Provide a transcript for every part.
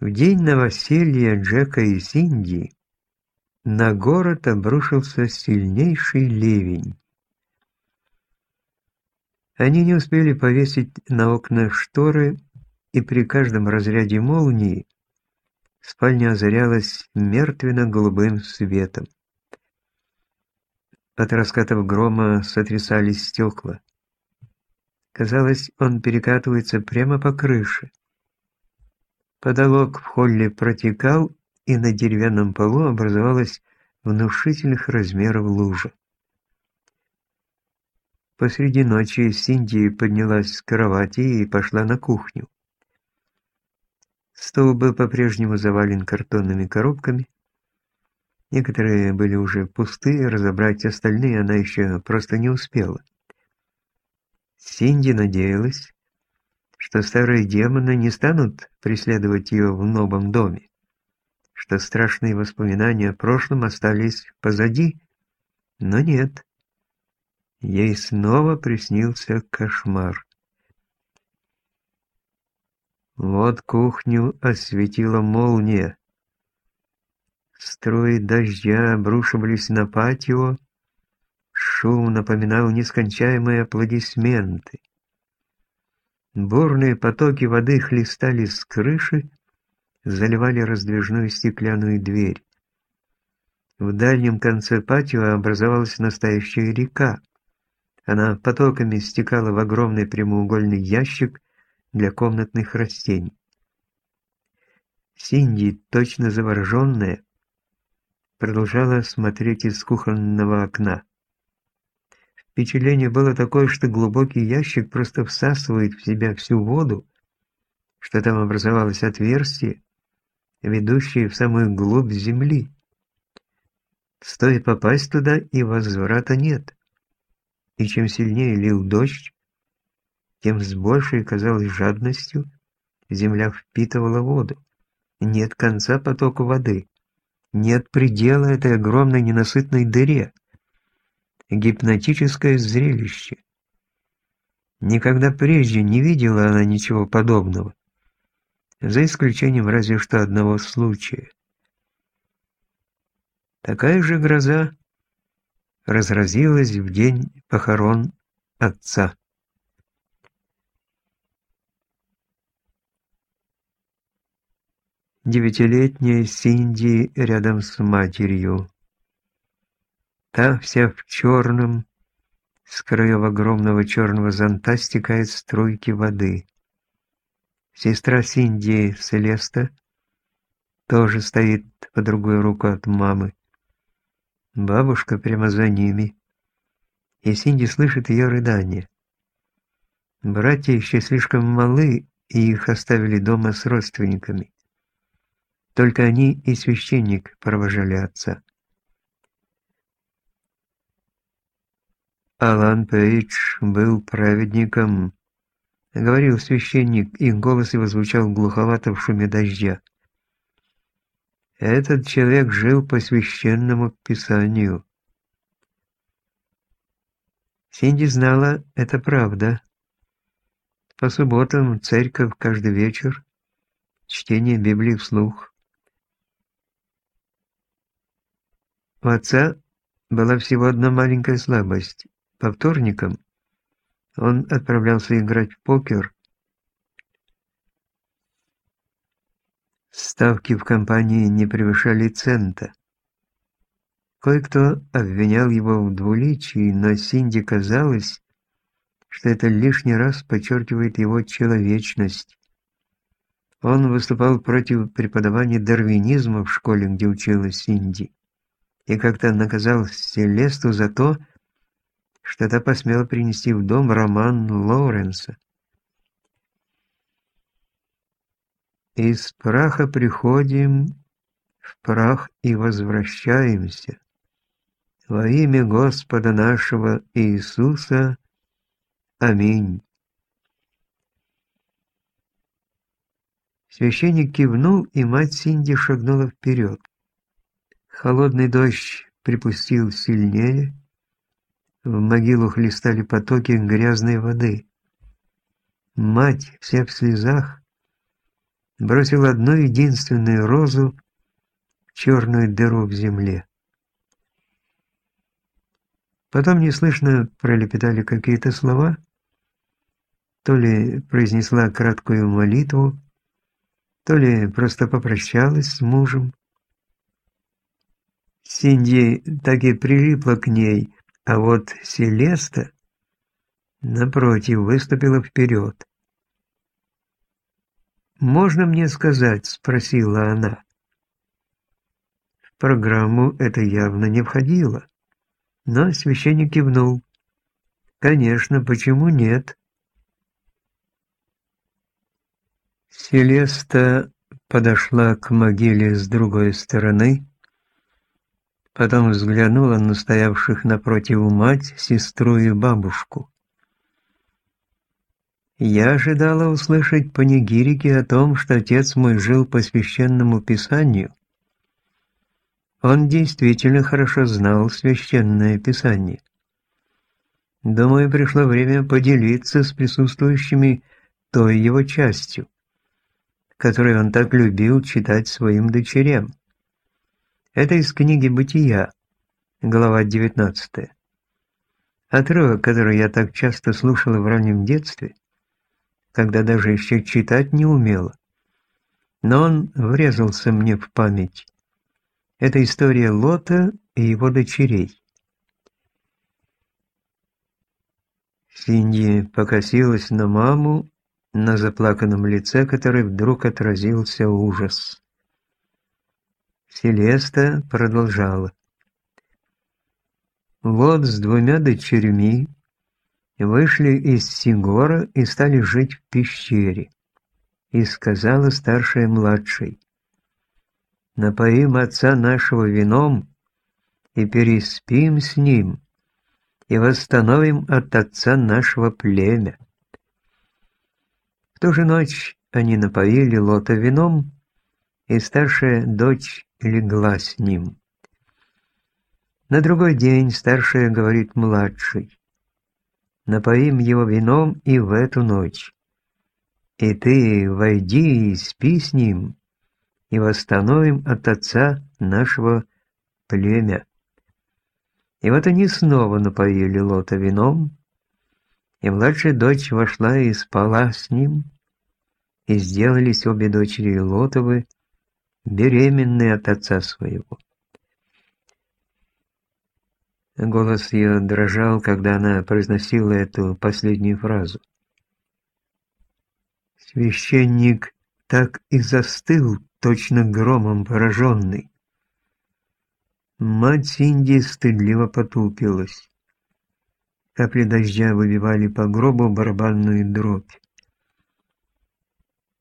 В день новоселья Джека и Синди на город обрушился сильнейший ливень. Они не успели повесить на окна шторы, и при каждом разряде молнии спальня озарялась мертвенно-голубым светом. От раскатов грома сотрясались стекла. Казалось, он перекатывается прямо по крыше. Потолок в холле протекал, и на деревянном полу образовалась внушительных размеров лужа. Посреди ночи Синди поднялась с кровати и пошла на кухню. Стол был по-прежнему завален картонными коробками. Некоторые были уже пустые, разобрать остальные она еще просто не успела. Синди надеялась, что старые демоны не станут преследовать ее в новом доме, что страшные воспоминания о прошлом остались позади, но нет. Ей снова приснился кошмар. Вот кухню осветила молния. Струи дождя обрушивались на патио, шум напоминал нескончаемые аплодисменты. Бурные потоки воды хлестали с крыши, заливали раздвижную стеклянную дверь. В дальнем конце патио образовалась настоящая река. Она потоками стекала в огромный прямоугольный ящик для комнатных растений. Синди, точно завороженная, продолжала смотреть из кухонного окна. Впечатление было такое, что глубокий ящик просто всасывает в себя всю воду, что там образовалось отверстие, ведущее в самую глубь земли. Стоит попасть туда, и возврата нет. И чем сильнее лил дождь, тем с большей, казалось, жадностью земля впитывала воду. Нет конца потоку воды, нет предела этой огромной ненасытной дыре гипнотическое зрелище. Никогда прежде не видела она ничего подобного, за исключением разве что одного случая. Такая же гроза разразилась в день похорон отца. Девятилетняя Синди рядом с матерью. Та вся в черном, с краев огромного черного зонта стекает струйки воды. Сестра Синди, Селеста, тоже стоит по другую руку от мамы. Бабушка прямо за ними. И Синди слышит ее рыдание. Братья еще слишком малы, и их оставили дома с родственниками. Только они и священник провожали отца. Алан Пейдж был праведником, говорил священник, и голос его звучал глуховато в шуме дождя. Этот человек жил по священному писанию. Синди знала, это правда. По субботам церковь каждый вечер, чтение Библии вслух. У отца была всего одна маленькая слабость. По вторникам он отправлялся играть в покер. Ставки в компании не превышали цента. Кое-кто обвинял его в двуличии, но Синди казалось, что это лишний раз подчеркивает его человечность. Он выступал против преподавания дарвинизма в школе, где училась Синди, и как-то наказал Селесту за то, что та посмела принести в дом роман Лоуренса. Из праха приходим, в прах и возвращаемся. Во имя Господа нашего Иисуса. Аминь. Священник кивнул, и мать Синди шагнула вперед. Холодный дождь припустил сильнее, в могилу хлестали потоки грязной воды. Мать, вся в слезах, бросил одну единственную розу в черную дыру в земле. Потом неслышно пролепетали какие-то слова, то ли произнесла краткую молитву, то ли просто попрощалась с мужем. Синди так и прилипла к ней, а вот Селеста, напротив, выступила вперед. «Можно мне сказать?» – спросила она. В программу это явно не входило, но священник кивнул. «Конечно, почему нет?» Селеста подошла к могиле с другой стороны, потом взглянула на стоявших напротив мать, сестру и бабушку. Я ожидала услышать панигирики о том, что отец мой жил по священному писанию. Он действительно хорошо знал священное писание. Думаю, пришло время поделиться с присутствующими той его частью, которую он так любил читать своим дочерям. Это из книги «Бытия», глава 19. Отрывок, который я так часто слушала в раннем детстве, когда даже еще читать не умела. Но он врезался мне в память. Это история Лота и его дочерей. Синди покосилась на маму, на заплаканном лице которой вдруг отразился ужас. Селеста продолжала. Вот с двумя дочерьми вышли из Сигора и стали жить в пещере. И сказала старшая младшей, «Напоим отца нашего вином и переспим с ним, и восстановим от отца нашего племя». В ту же ночь они напоили Лота вином, и старшая дочь легла с ним. На другой день старшая говорит младшей, напоим его вином и в эту ночь. И ты войди и спи с ним, и восстановим от отца нашего племя. И вот они снова напоили Лота вином, и младшая дочь вошла и спала с ним, и сделались обе дочери Лотовы беременные от отца своего. Голос ее дрожал, когда она произносила эту последнюю фразу. Священник так и застыл, точно громом пораженный. Мать Синди стыдливо потупилась. Капли дождя выбивали по гробу барабанную дробь.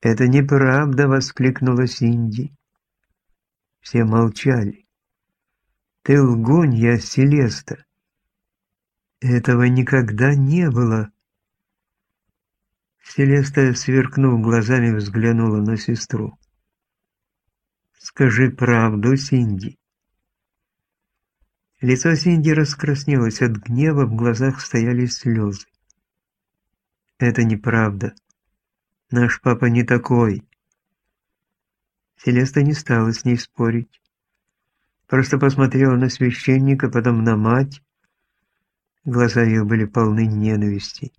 «Это неправда!» — воскликнула Синди. Все молчали. Ты лгунья, Селеста. Этого никогда не было. Селеста, сверкнув глазами, взглянула на сестру. «Скажи правду, Синди». Лицо Синди раскраснелось от гнева, в глазах стояли слезы. «Это неправда. Наш папа не такой». Селеста не стала с ней спорить. Просто посмотрела на священника, потом на мать. Глаза ее были полны ненависти.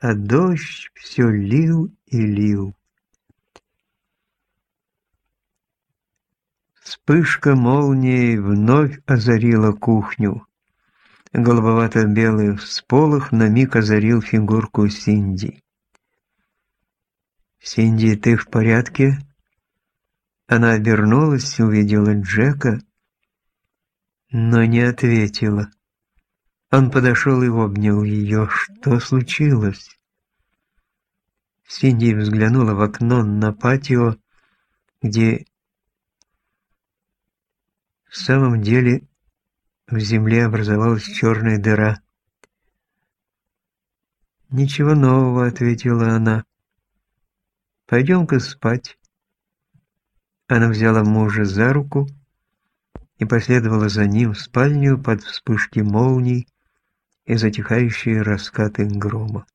А дождь все лил и лил. Вспышка молнии вновь озарила кухню. Голубовато-белый всполох на миг озарил фигурку Синди. «Синди, ты в порядке?» Она обернулась, увидела Джека, но не ответила. Он подошел и обнял ее. Что случилось? Синди взглянула в окно на патио, где в самом деле в земле образовалась черная дыра. «Ничего нового», — ответила она. «Пойдем-ка спать». Она взяла мужа за руку и последовала за ним в спальню под вспышки молний и затихающие раскаты грома.